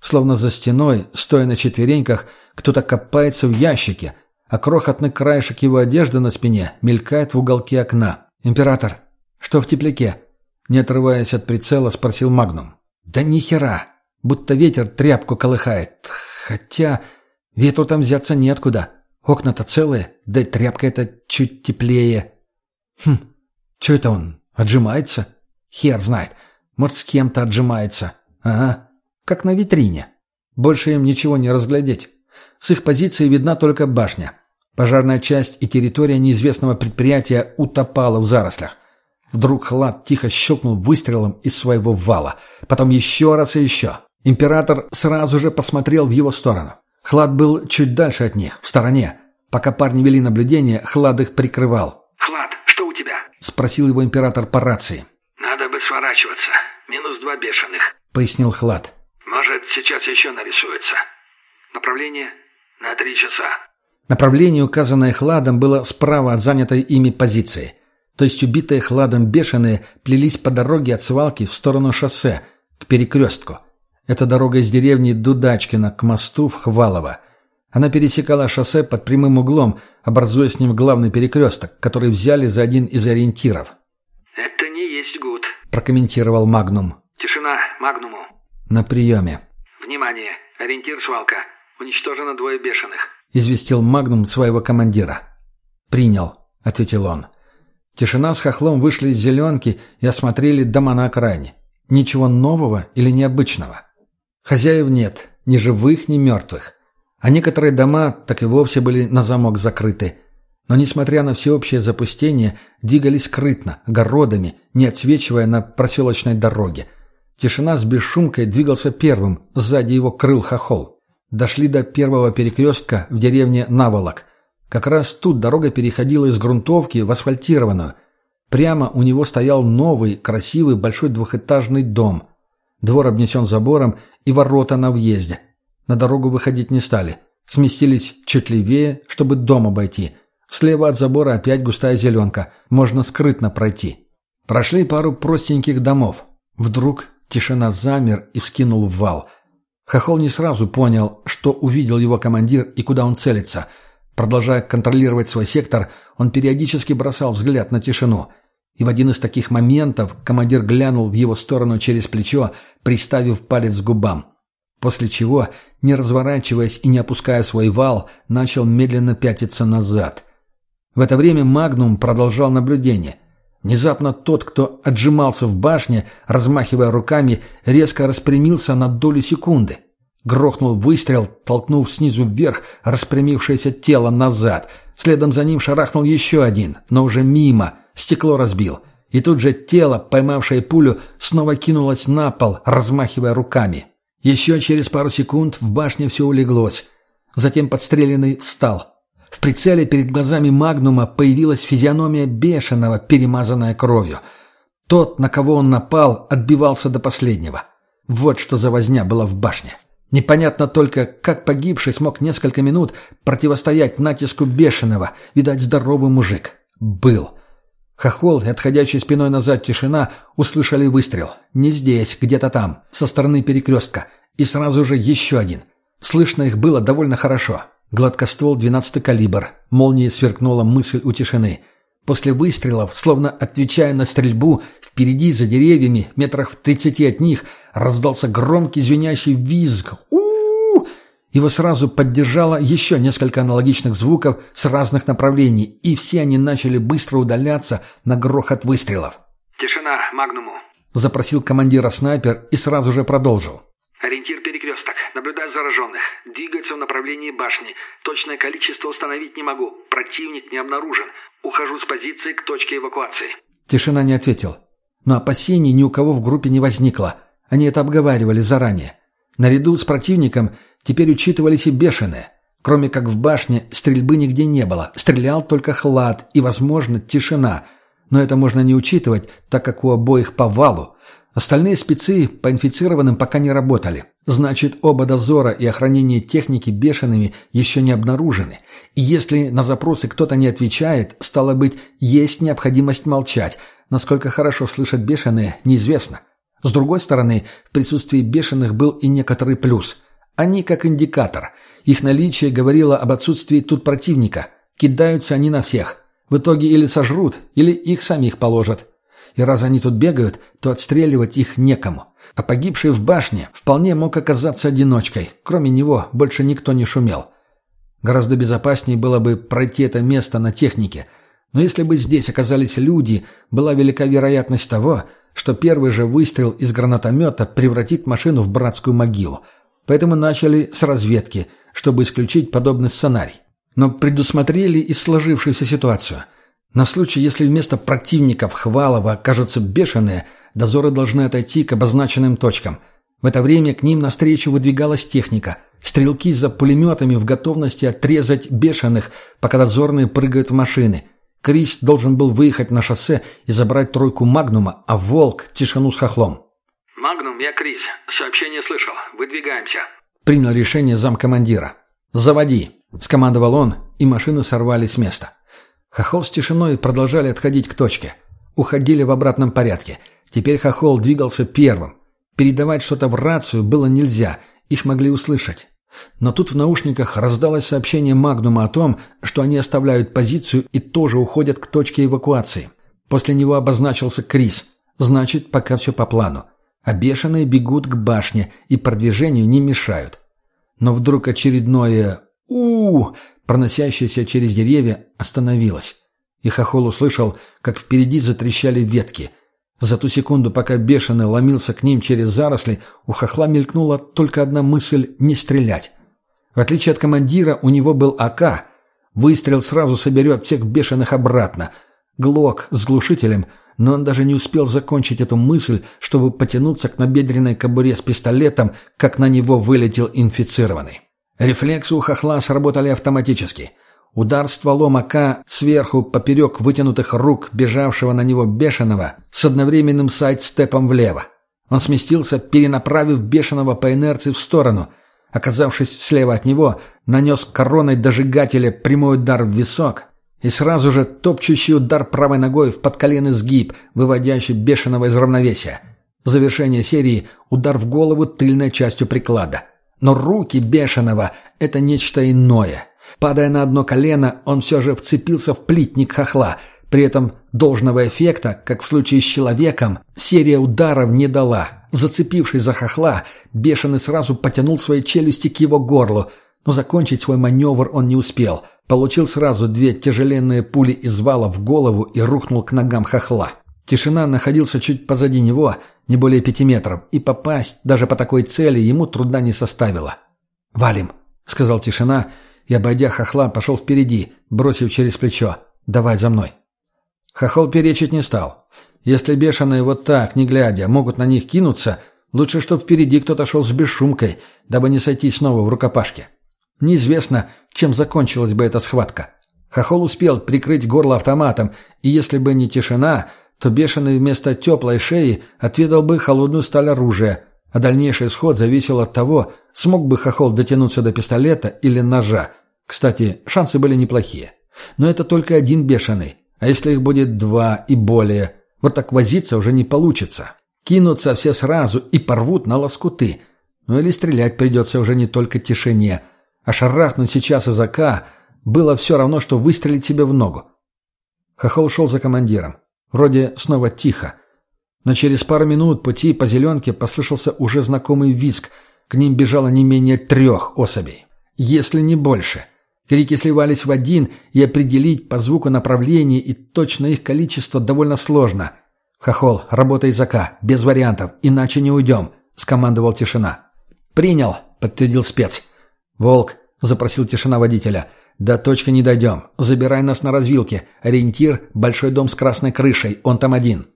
Словно за стеной, стоя на четвереньках, кто-то копается в ящике, а крохотный краешек его одежды на спине мелькает в уголке окна. «Император, что в тепляке?» Не отрываясь от прицела, спросил Магнум. «Да ни хера! Будто ветер тряпку колыхает. Хотя ветру там взяться неоткуда. Окна-то целые, да и тряпка эта чуть теплее. Хм, что это он? Отжимается? Хер знает. Может, с кем-то отжимается. Ага, как на витрине. Больше им ничего не разглядеть. С их позиции видна только башня. Пожарная часть и территория неизвестного предприятия утопала в зарослях. Вдруг Хлад тихо щелкнул выстрелом из своего вала. Потом еще раз и еще. Император сразу же посмотрел в его сторону. Хлад был чуть дальше от них, в стороне. Пока парни вели наблюдение, Хлад их прикрывал. «Хлад, что у тебя?» — спросил его император по рации. «Надо бы сворачиваться. Минус два бешеных», — пояснил Хлад. «Может, сейчас еще нарисуется. Направление на три часа». Направление, указанное Хладом, было справа от занятой ими позиции. То есть убитые Хладом бешеные плелись по дороге от свалки в сторону шоссе, к перекрестку. Это дорога из деревни Дудачкина к мосту в Хвалово. Она пересекала шоссе под прямым углом, образуя с ним главный перекресток, который взяли за один из ориентиров. «Это не есть гуд», – прокомментировал Магнум. «Тишина, Магнуму». «На приеме». «Внимание! Ориентир свалка. Уничтожено двое бешеных», – известил Магнум своего командира. «Принял», – ответил он. Тишина с хохлом вышли из зеленки и осмотрели дома на окраине. Ничего нового или необычного. Хозяев нет, ни живых, ни мертвых. А некоторые дома так и вовсе были на замок закрыты. Но, несмотря на всеобщее запустение, двигались скрытно, огородами, не отсвечивая на проселочной дороге. Тишина с бесшумкой двигался первым, сзади его крыл хохол. Дошли до первого перекрестка в деревне Наволок. Как раз тут дорога переходила из грунтовки в асфальтированную. Прямо у него стоял новый, красивый, большой двухэтажный дом – Двор обнесен забором и ворота на въезде. На дорогу выходить не стали. Сместились чуть левее, чтобы дом обойти. Слева от забора опять густая зеленка. Можно скрытно пройти. Прошли пару простеньких домов. Вдруг тишина замер и вскинул в вал. Хохол не сразу понял, что увидел его командир и куда он целится. Продолжая контролировать свой сектор, он периодически бросал взгляд на тишину – и в один из таких моментов командир глянул в его сторону через плечо, приставив палец к губам. После чего, не разворачиваясь и не опуская свой вал, начал медленно пятиться назад. В это время Магнум продолжал наблюдение. Внезапно тот, кто отжимался в башне, размахивая руками, резко распрямился на долю секунды. Грохнул выстрел, толкнув снизу вверх распрямившееся тело назад. Следом за ним шарахнул еще один, но уже мимо – Стекло разбил. И тут же тело, поймавшее пулю, снова кинулось на пол, размахивая руками. Еще через пару секунд в башне все улеглось. Затем подстреленный встал. В прицеле перед глазами Магнума появилась физиономия бешеного, перемазанная кровью. Тот, на кого он напал, отбивался до последнего. Вот что за возня была в башне. Непонятно только, как погибший смог несколько минут противостоять натиску бешеного, видать, здоровый мужик. Был. Хохол и отходящий спиной назад тишина услышали выстрел. Не здесь, где-то там, со стороны перекрестка. И сразу же еще один. Слышно их было довольно хорошо. Гладкоствол 12 калибр. Молнией сверкнула мысль у тишины. После выстрелов, словно отвечая на стрельбу, впереди за деревьями, метрах в тридцати от них, раздался громкий звенящий визг. у у Его сразу поддержало еще несколько аналогичных звуков с разных направлений, и все они начали быстро удаляться на грохот выстрелов. «Тишина, Магнуму!» — запросил командира снайпер и сразу же продолжил. Ориентир перекресток. Наблюдать зараженных. Двигается в направлении башни. Точное количество установить не могу. Противник не обнаружен. Ухожу с позиции к точке эвакуации. Тишина не ответил. Но опасений ни у кого в группе не возникло. Они это обговаривали заранее. Наряду с противником теперь учитывались и бешеные. Кроме как в башне, стрельбы нигде не было. Стрелял только хлад и, возможно, тишина. Но это можно не учитывать, так как у обоих по валу. Остальные спецы по инфицированным пока не работали. Значит, оба дозора и охранение техники бешеными еще не обнаружены. И если на запросы кто-то не отвечает, стало быть, есть необходимость молчать. Насколько хорошо слышат бешеные, неизвестно. С другой стороны, в присутствии бешеных был и некоторый плюс. Они как индикатор. Их наличие говорило об отсутствии тут противника. Кидаются они на всех. В итоге или сожрут, или их самих положат. И раз они тут бегают, то отстреливать их некому. А погибший в башне вполне мог оказаться одиночкой. Кроме него больше никто не шумел. Гораздо безопаснее было бы пройти это место на технике. Но если бы здесь оказались люди, была велика вероятность того, что первый же выстрел из гранатомета превратит машину в братскую могилу. Поэтому начали с разведки, чтобы исключить подобный сценарий. Но предусмотрели и сложившуюся ситуацию – на случай, если вместо противников Хвалова окажутся бешеные, дозоры должны отойти к обозначенным точкам. В это время к ним навстречу выдвигалась техника. Стрелки за пулеметами в готовности отрезать бешеных, пока дозорные прыгают в машины. Крис должен был выехать на шоссе и забрать тройку «Магнума», а «Волк» — тишину с хохлом. «Магнум, я Крис. Сообщение слышал. Выдвигаемся». Принял решение замкомандира. «Заводи», — скомандовал он, и машины сорвали с места. Хохол с тишиной продолжали отходить к точке. Уходили в обратном порядке. Теперь Хохол двигался первым. Передавать что-то в рацию было нельзя, их могли услышать. Но тут в наушниках раздалось сообщение Магнума о том, что они оставляют позицию и тоже уходят к точке эвакуации. После него обозначился Крис. Значит, пока все по плану. А бешеные бегут к башне и продвижению не мешают. Но вдруг очередное у, -у, проносящаяся через деревья, остановилась. И Хохол услышал, как впереди затрещали ветки. За ту секунду, пока бешеный ломился к ним через заросли, у Хохла мелькнула только одна мысль — не стрелять. В отличие от командира, у него был АК. Выстрел сразу соберет всех бешеных обратно. Глок с глушителем, но он даже не успел закончить эту мысль, чтобы потянуться к набедренной кобуре с пистолетом, как на него вылетел инфицированный. Рефлексы у хохла сработали автоматически. Удар стволом АК сверху поперек вытянутых рук бежавшего на него бешеного с одновременным сайд-степом влево. Он сместился, перенаправив бешеного по инерции в сторону. Оказавшись слева от него, нанес короной дожигателя прямой удар в висок и сразу же топчущий удар правой ногой в подколенный сгиб, выводящий бешеного из равновесия. В завершение серии удар в голову тыльной частью приклада – но руки бешеного — это нечто иное. Падая на одно колено, он все же вцепился в плитник хохла. При этом должного эффекта, как в случае с человеком, серия ударов не дала. Зацепившись за хохла, бешеный сразу потянул свои челюсти к его горлу, но закончить свой маневр он не успел. Получил сразу две тяжеленные пули из вала в голову и рухнул к ногам хохла. Тишина находился чуть позади него, не более пяти метров, и попасть даже по такой цели ему труда не составило. «Валим», — сказал Тишина, и, обойдя хохла, пошел впереди, бросив через плечо. «Давай за мной». Хохол перечить не стал. Если бешеные вот так, не глядя, могут на них кинуться, лучше, чтоб впереди кто-то шел с бесшумкой, дабы не сойти снова в рукопашке. Неизвестно, чем закончилась бы эта схватка. Хохол успел прикрыть горло автоматом, и если бы не тишина, то бешеный вместо теплой шеи отведал бы холодную сталь оружия, а дальнейший исход зависел от того, смог бы хохол дотянуться до пистолета или ножа. Кстати, шансы были неплохие. Но это только один бешеный. А если их будет два и более? Вот так возиться уже не получится. Кинутся все сразу и порвут на лоскуты. Ну или стрелять придется уже не только тишине. А шарахнуть сейчас из АК было все равно, что выстрелить себе в ногу. Хохол шел за командиром. Вроде снова тихо. Но через пару минут пути по зеленке послышался уже знакомый визг. К ним бежало не менее трех особей. Если не больше. Крики сливались в один, и определить по звуку направления и точно их количество довольно сложно. «Хохол, работай языка, без вариантов, иначе не уйдем», — скомандовал тишина. «Принял», — подтвердил спец. «Волк», — запросил тишина водителя, — «До точки не дойдем. Забирай нас на развилке. Ориентир – большой дом с красной крышей. Он там один».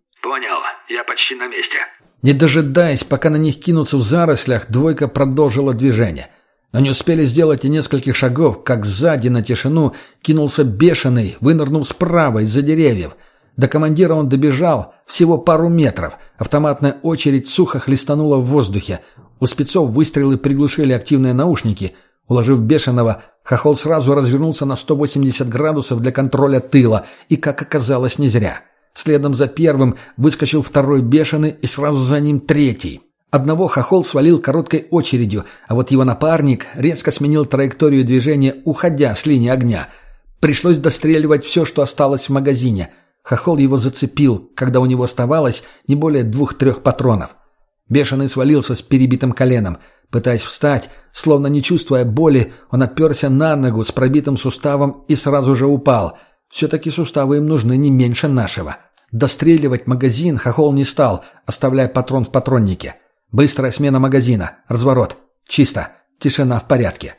«Понял. Я почти на месте». Не дожидаясь, пока на них кинутся в зарослях, двойка продолжила движение. Но не успели сделать и нескольких шагов, как сзади на тишину кинулся бешеный, вынырнув справа из-за деревьев. До командира он добежал всего пару метров. Автоматная очередь сухо хлестанула в воздухе. У спецов выстрелы приглушили активные наушники – Уложив бешеного, хохол сразу развернулся на 180 градусов для контроля тыла, и, как оказалось, не зря. Следом за первым выскочил второй бешеный и сразу за ним третий. Одного хохол свалил короткой очередью, а вот его напарник резко сменил траекторию движения, уходя с линии огня. Пришлось достреливать все, что осталось в магазине. Хохол его зацепил, когда у него оставалось не более двух-трех патронов. Бешеный свалился с перебитым коленом – Пытаясь встать, словно не чувствуя боли, он оперся на ногу с пробитым суставом и сразу же упал. Все-таки суставы им нужны не меньше нашего. Достреливать магазин Хохол не стал, оставляя патрон в патроннике. Быстрая смена магазина. Разворот. Чисто. Тишина в порядке.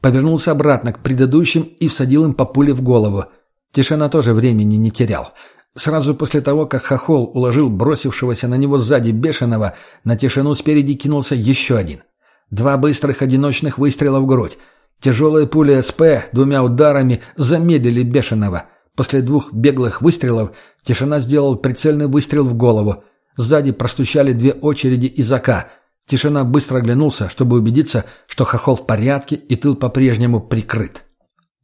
Повернулся обратно к предыдущим и всадил им по пуле в голову. Тишина тоже времени не терял. Сразу после того, как Хохол уложил бросившегося на него сзади бешеного, на тишину спереди кинулся еще один. Два быстрых одиночных выстрела в грудь. Тяжелые пули СП двумя ударами замедлили бешеного. После двух беглых выстрелов тишина сделал прицельный выстрел в голову. Сзади простучали две очереди из АК. Тишина быстро оглянулся, чтобы убедиться, что хохол в порядке и тыл по-прежнему прикрыт.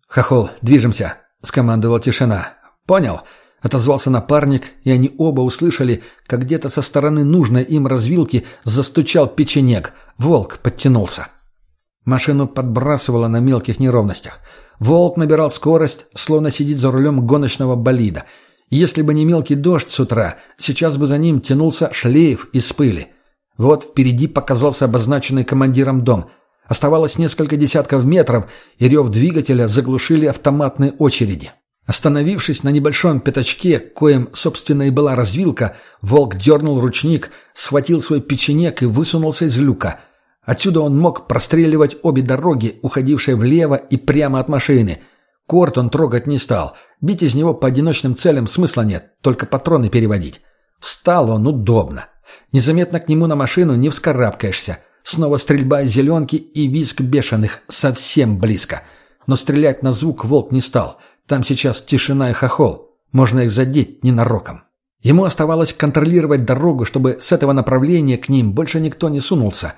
«Хохол, движемся!» — скомандовал тишина. «Понял?» — отозвался напарник, и они оба услышали, как где-то со стороны нужной им развилки застучал печенек. Волк подтянулся. Машину подбрасывало на мелких неровностях. Волк набирал скорость, словно сидит за рулем гоночного болида. Если бы не мелкий дождь с утра, сейчас бы за ним тянулся шлейф из пыли. Вот впереди показался обозначенный командиром дом. Оставалось несколько десятков метров, и рев двигателя заглушили автоматные очереди. Остановившись на небольшом пятачке, коем, собственно, и была развилка, волк дернул ручник, схватил свой печенек и высунулся из люка. Отсюда он мог простреливать обе дороги, уходившие влево и прямо от машины. Корт он трогать не стал. Бить из него по одиночным целям смысла нет, только патроны переводить. Встал он удобно. Незаметно к нему на машину не вскарабкаешься. Снова стрельба из зеленки и визг бешеных совсем близко. Но стрелять на звук волк не стал — там сейчас тишина и хохол. Можно их задеть ненароком. Ему оставалось контролировать дорогу, чтобы с этого направления к ним больше никто не сунулся.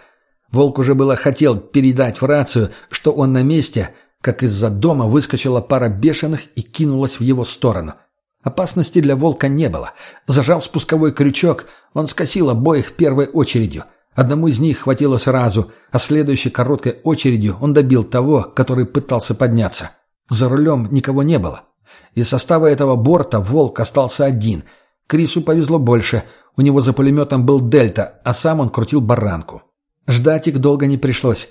Волк уже было хотел передать в рацию, что он на месте, как из-за дома выскочила пара бешеных и кинулась в его сторону. Опасности для волка не было. Зажав спусковой крючок, он скосил обоих первой очередью. Одному из них хватило сразу, а следующей короткой очередью он добил того, который пытался подняться. За рулем никого не было. Из состава этого борта «Волк» остался один. Крису повезло больше. У него за пулеметом был «Дельта», а сам он крутил баранку. Ждать их долго не пришлось.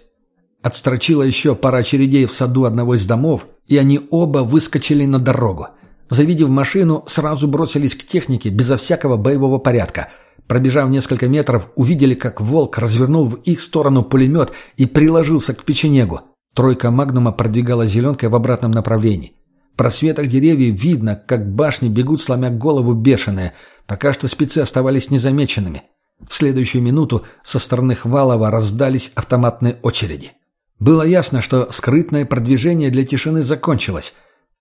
Отстрочила еще пара очередей в саду одного из домов, и они оба выскочили на дорогу. Завидев машину, сразу бросились к технике безо всякого боевого порядка. Пробежав несколько метров, увидели, как «Волк» развернул в их сторону пулемет и приложился к печенегу. Тройка «Магнума» продвигала зеленкой в обратном направлении. В просветах деревьев видно, как башни бегут, сломя голову бешеные. Пока что спецы оставались незамеченными. В следующую минуту со стороны Хвалова раздались автоматные очереди. Было ясно, что скрытное продвижение для тишины закончилось.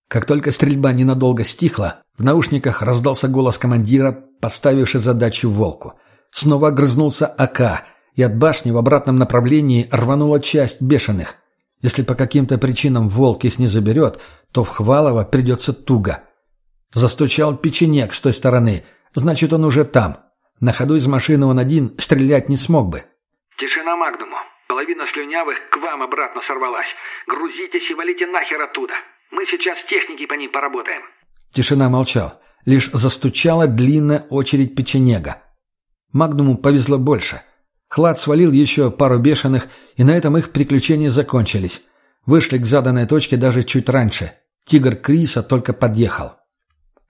Как только стрельба ненадолго стихла, в наушниках раздался голос командира, поставивший задачу «Волку». Снова огрызнулся АК, и от башни в обратном направлении рванула часть бешеных – если по каким-то причинам волк их не заберет, то в Хвалово придется туго. Застучал печенек с той стороны, значит, он уже там. На ходу из машины он один стрелять не смог бы. «Тишина Магнуму. Половина слюнявых к вам обратно сорвалась. Грузитесь и валите нахер оттуда. Мы сейчас с техникой по ним поработаем». Тишина молчал. Лишь застучала длинная очередь печенега. Магнуму повезло больше. Хлад свалил еще пару бешеных, и на этом их приключения закончились. Вышли к заданной точке даже чуть раньше. Тигр Криса только подъехал.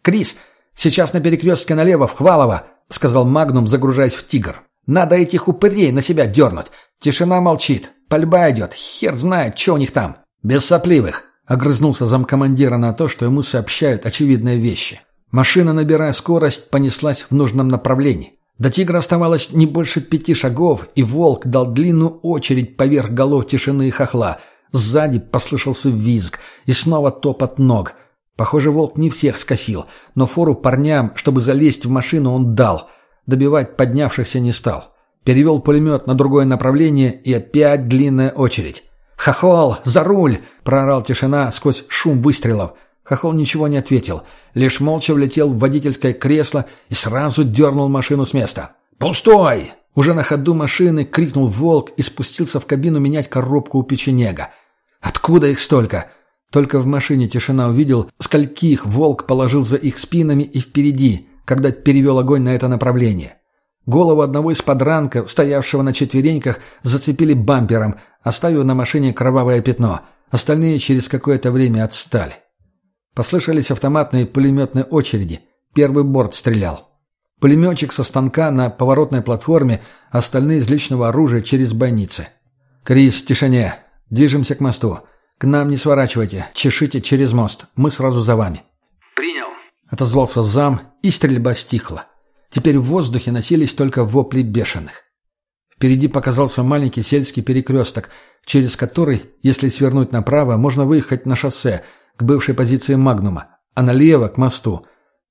«Крис, сейчас на перекрестке налево, в Хвалово!» — сказал Магнум, загружаясь в «Тигр». «Надо этих упырей на себя дернуть. Тишина молчит. Пальба идет. Хер знает, что у них там». «Без сопливых!» — огрызнулся замкомандира на то, что ему сообщают очевидные вещи. Машина, набирая скорость, понеслась в нужном направлении. До тигра оставалось не больше пяти шагов, и волк дал длинную очередь поверх голов тишины и хохла. Сзади послышался визг и снова топот ног. Похоже, волк не всех скосил, но фору парням, чтобы залезть в машину, он дал. Добивать поднявшихся не стал. Перевел пулемет на другое направление, и опять длинная очередь. «Хохол, за руль!» – проорал тишина сквозь шум выстрелов – Хохол ничего не ответил, лишь молча влетел в водительское кресло и сразу дернул машину с места. «Пустой!» Уже на ходу машины крикнул волк и спустился в кабину менять коробку у печенега. «Откуда их столько?» Только в машине тишина увидел, скольких волк положил за их спинами и впереди, когда перевел огонь на это направление. Голову одного из подранков, стоявшего на четвереньках, зацепили бампером, оставив на машине кровавое пятно. Остальные через какое-то время отстали. Послышались автоматные пулеметные очереди. Первый борт стрелял. Пулеметчик со станка на поворотной платформе, остальные из личного оружия через бойницы. «Крис, тишине. Движемся к мосту. К нам не сворачивайте. Чешите через мост. Мы сразу за вами». «Принял», — отозвался зам, и стрельба стихла. Теперь в воздухе носились только вопли бешеных. Впереди показался маленький сельский перекресток, через который, если свернуть направо, можно выехать на шоссе, к бывшей позиции «Магнума», а налево – к мосту.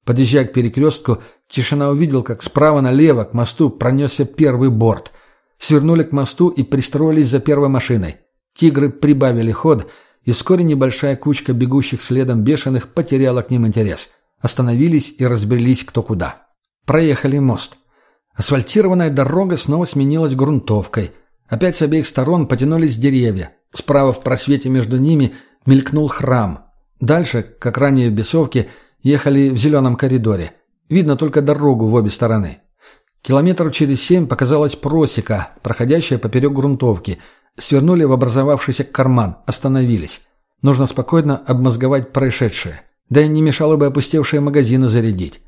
Подъезжая к перекрестку, тишина увидел, как справа налево к мосту пронесся первый борт. Свернули к мосту и пристроились за первой машиной. Тигры прибавили ход, и вскоре небольшая кучка бегущих следом бешеных потеряла к ним интерес. Остановились и разбрелись кто куда. Проехали мост. Асфальтированная дорога снова сменилась грунтовкой. Опять с обеих сторон потянулись деревья. Справа в просвете между ними мелькнул храм, Дальше, как ранее в бесовке, ехали в зеленом коридоре. Видно только дорогу в обе стороны. Километров через семь показалась просека, проходящая поперек грунтовки. Свернули в образовавшийся карман, остановились. Нужно спокойно обмозговать происшедшее. Да и не мешало бы опустевшие магазины зарядить.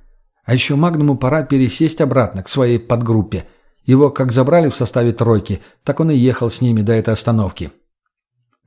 А еще Магнуму пора пересесть обратно к своей подгруппе. Его как забрали в составе тройки, так он и ехал с ними до этой остановки.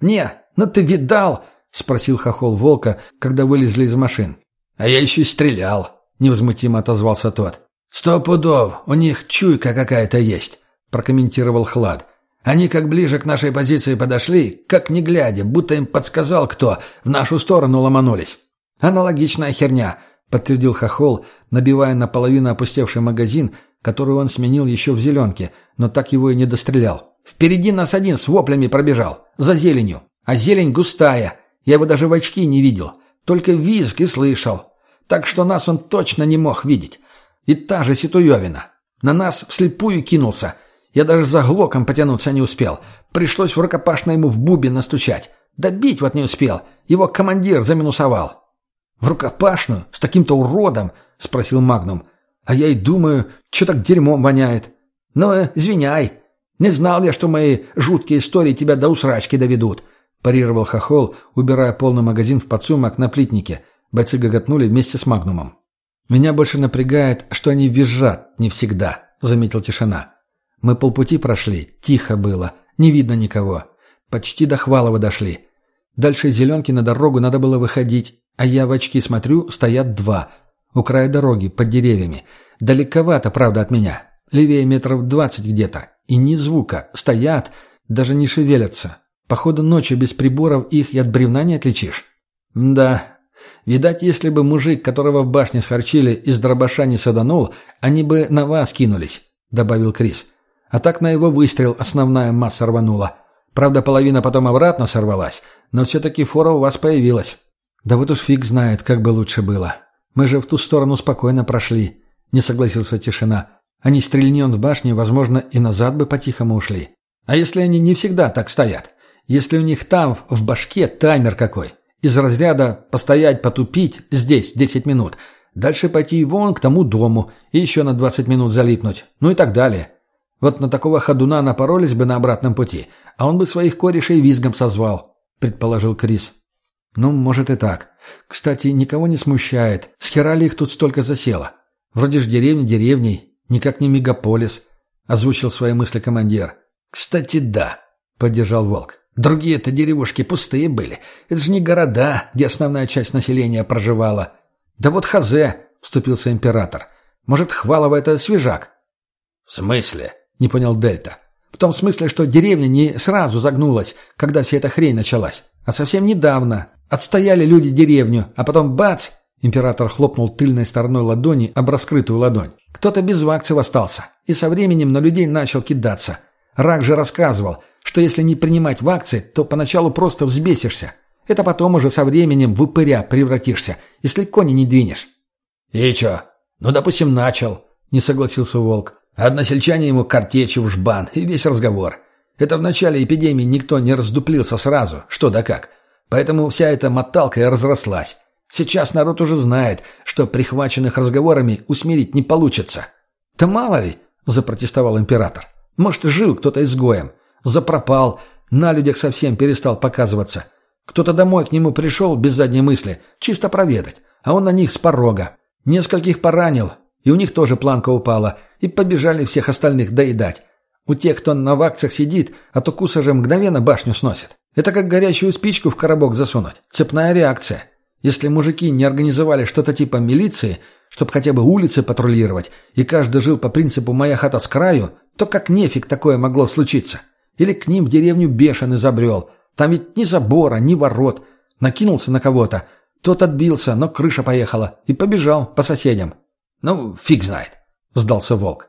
«Не, ну ты видал!» — спросил хохол волка, когда вылезли из машин. «А я еще и стрелял», — невозмутимо отозвался тот. «Сто пудов, у них чуйка какая-то есть», — прокомментировал Хлад. «Они как ближе к нашей позиции подошли, как не глядя, будто им подсказал кто, в нашу сторону ломанулись». «Аналогичная херня», — подтвердил Хохол, набивая наполовину опустевший магазин, который он сменил еще в зеленке, но так его и не дострелял. «Впереди нас один с воплями пробежал, за зеленью, а зелень густая». Я его даже в очки не видел, только визг и слышал. Так что нас он точно не мог видеть. И та же Ситуевина. На нас вслепую кинулся. Я даже за глоком потянуться не успел. Пришлось в рукопашно ему в бубен настучать. Добить вот не успел. Его командир заминусовал. «В рукопашную? С таким-то уродом?» — спросил Магнум. «А я и думаю, что так дерьмом воняет. Ну, извиняй. Не знал я, что мои жуткие истории тебя до усрачки доведут парировал Хохол, убирая полный магазин в подсумок на плитнике. Бойцы гоготнули вместе с Магнумом. «Меня больше напрягает, что они визжат не всегда», — заметил тишина. «Мы полпути прошли, тихо было, не видно никого. Почти до Хвалова дошли. Дальше зеленки на дорогу надо было выходить, а я в очки смотрю, стоят два. У края дороги, под деревьями. Далековато, правда, от меня. Левее метров двадцать где-то. И ни звука. Стоят, даже не шевелятся. Походу, ночью без приборов их и от бревна не отличишь. Да. Видать, если бы мужик, которого в башне схорчили, из дробаша не саданул, они бы на вас кинулись, — добавил Крис. А так на его выстрел основная масса рванула. Правда, половина потом обратно сорвалась, но все-таки фора у вас появилась. Да вот уж фиг знает, как бы лучше было. Мы же в ту сторону спокойно прошли, — не согласился Тишина. Они стрельни в башне, возможно, и назад бы по-тихому ушли. А если они не всегда так стоят? Если у них там в башке таймер какой, Из разряда «постоять, потупить» здесь 10 минут. Дальше пойти вон к тому дому и еще на 20 минут залипнуть. Ну и так далее. Вот на такого ходуна напоролись бы на обратном пути, а он бы своих корешей визгом созвал, предположил Крис. Ну, может и так. Кстати, никого не смущает. С хера ли их тут столько засело? Вроде ж деревня деревней, никак не мегаполис, озвучил свои мысли командир. Кстати, да, поддержал Волк. Другие-то деревушки пустые были. Это же не города, где основная часть населения проживала. Да вот Хазе, вступился император. Может, Хвалово это свежак? В смысле? Не понял Дельта. В том смысле, что деревня не сразу загнулась, когда вся эта хрень началась, а совсем недавно. Отстояли люди деревню, а потом бац! Император хлопнул тыльной стороной ладони об раскрытую ладонь. Кто-то без вакцев остался, и со временем на людей начал кидаться. Рак же рассказывал, что если не принимать вакции, то поначалу просто взбесишься. Это потом уже со временем в упыря превратишься, если кони не двинешь. «И чё? Ну, допустим, начал», — не согласился Волк. Односельчане ему картечью в жбан, и весь разговор. Это в начале эпидемии никто не раздуплился сразу, что да как. Поэтому вся эта моталка и разрослась. Сейчас народ уже знает, что прихваченных разговорами усмирить не получится. «Да мало ли», — запротестовал император. «Может, жил кто-то изгоем. Запропал, на людях совсем перестал показываться. Кто-то домой к нему пришел без задней мысли, чисто проведать, а он на них с порога. Нескольких поранил, и у них тоже планка упала, и побежали всех остальных доедать. У тех, кто на вакциях сидит, от укуса же мгновенно башню сносит. Это как горящую спичку в коробок засунуть. Цепная реакция. Если мужики не организовали что-то типа милиции, чтобы хотя бы улицы патрулировать, и каждый жил по принципу «моя хата с краю», то как нефиг такое могло случиться? Или к ним в деревню бешеный забрел. Там ведь ни забора, ни ворот. Накинулся на кого-то. Тот отбился, но крыша поехала. И побежал по соседям. Ну, фиг знает. Сдался волк.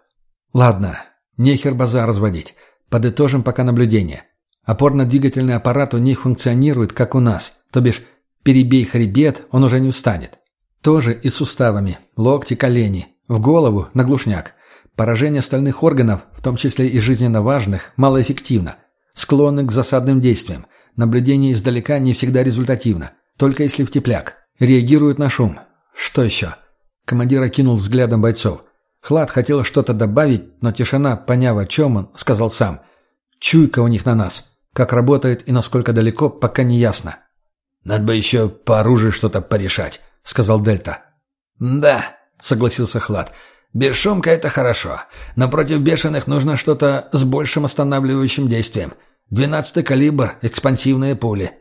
Ладно, нехер базар разводить. Подытожим пока наблюдение. Опорно-двигательный аппарат у них функционирует, как у нас. То бишь, перебей хребет, он уже не встанет. Тоже и суставами. Локти, колени. В голову, на глушняк. Поражение остальных органов, в том числе и жизненно важных, малоэффективно. Склонны к засадным действиям. Наблюдение издалека не всегда результативно. Только если в тепляк. Реагируют на шум. Что еще? Командир окинул взглядом бойцов. Хлад хотел что-то добавить, но тишина, поняв о чем он, сказал сам. Чуйка у них на нас. Как работает и насколько далеко, пока не ясно. «Надо бы еще по оружию что-то порешать», — сказал Дельта. «Да», — согласился Хлад. Бесшумка — это хорошо, но против бешеных нужно что-то с большим останавливающим действием. Двенадцатый калибр, экспансивные пули».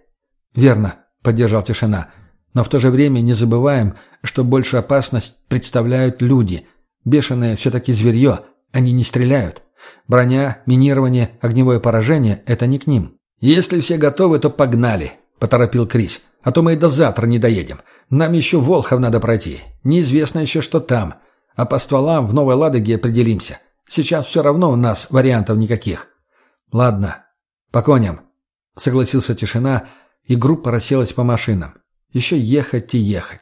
«Верно», — поддержал тишина. «Но в то же время не забываем, что большую опасность представляют люди. Бешеные все-таки зверье, они не стреляют. Броня, минирование, огневое поражение — это не к ним». «Если все готовы, то погнали», — поторопил Крис. «А то мы и до завтра не доедем. Нам еще Волхов надо пройти. Неизвестно еще, что там». А по стволам в Новой Ладоге определимся. Сейчас все равно у нас вариантов никаких. Ладно, по коням. Согласился тишина, и группа расселась по машинам. Еще ехать и ехать.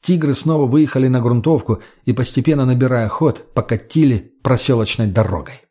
Тигры снова выехали на грунтовку и, постепенно набирая ход, покатили проселочной дорогой.